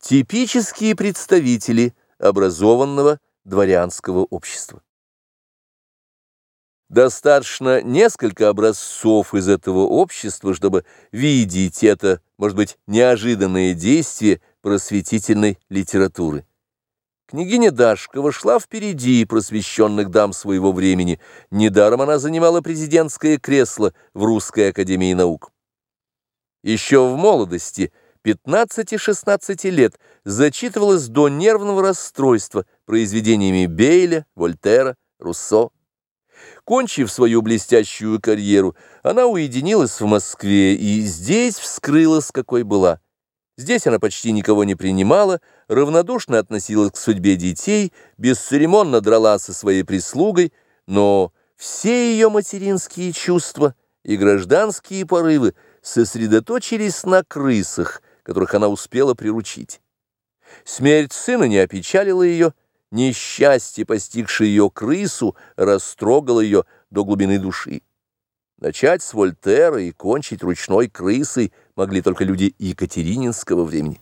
Типические представители образованного дворянского общества. Достаточно несколько образцов из этого общества, чтобы видеть это, может быть, неожиданное действие просветительной литературы. Княгиня Дашкова шла впереди просвещенных дам своего времени, недаром она занимала президентское кресло в Русской академии наук. Еще в молодости, 15-16 лет, зачитывалась до нервного расстройства произведениями Бейля, Вольтера, Руссо. Кончив свою блестящую карьеру, она уединилась в Москве и здесь вскрылась, какой была. Здесь она почти никого не принимала, равнодушно относилась к судьбе детей, бесцеремонно дралась со своей прислугой, но все ее материнские чувства и гражданские порывы сосредоточились на крысах, которых она успела приручить. Смерть сына не опечалила ее, несчастье, постигшее ее крысу, растрогало ее до глубины души. Начать с Вольтера и кончить ручной крысой могли только люди Екатерининского времени.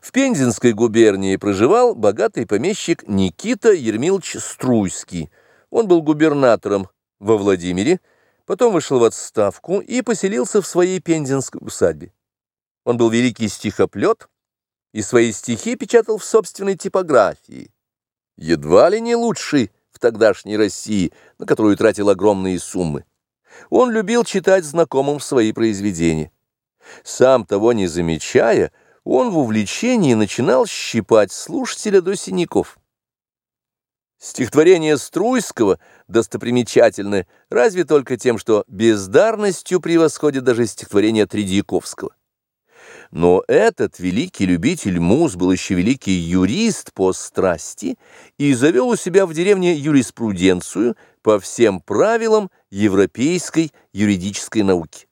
В Пензенской губернии проживал богатый помещик Никита Ермилович Струйский. Он был губернатором во Владимире, потом вышел в отставку и поселился в своей пензенской усадьбе. Он был великий стихоплет и свои стихи печатал в собственной типографии. Едва ли не лучший в тогдашней России, на которую тратил огромные суммы. Он любил читать знакомым свои произведения. Сам того не замечая, он в увлечении начинал щипать слушателя до синяков. Стихотворение Струйского достопримечательны разве только тем, что бездарностью превосходит даже стихотворение Тредьяковского. Но этот великий любитель муз был еще великий юрист по страсти и завел у себя в деревне юриспруденцию по всем правилам европейской юридической науки.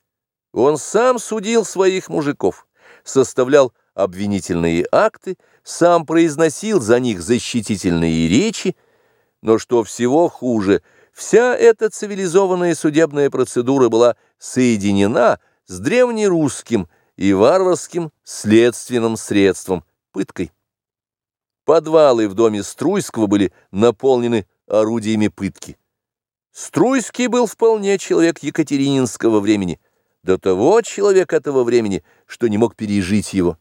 Он сам судил своих мужиков, составлял обвинительные акты, сам произносил за них защитительные речи, но что всего хуже, вся эта цивилизованная судебная процедура была соединена с древнерусским и варварским следственным средством – пыткой. Подвалы в доме Струйского были наполнены орудиями пытки. Струйский был вполне человек Екатерининского времени, до того человек этого времени, что не мог пережить его.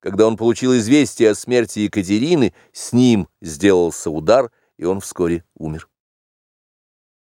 Когда он получил известие о смерти Екатерины, с ним сделался удар, и он вскоре умер.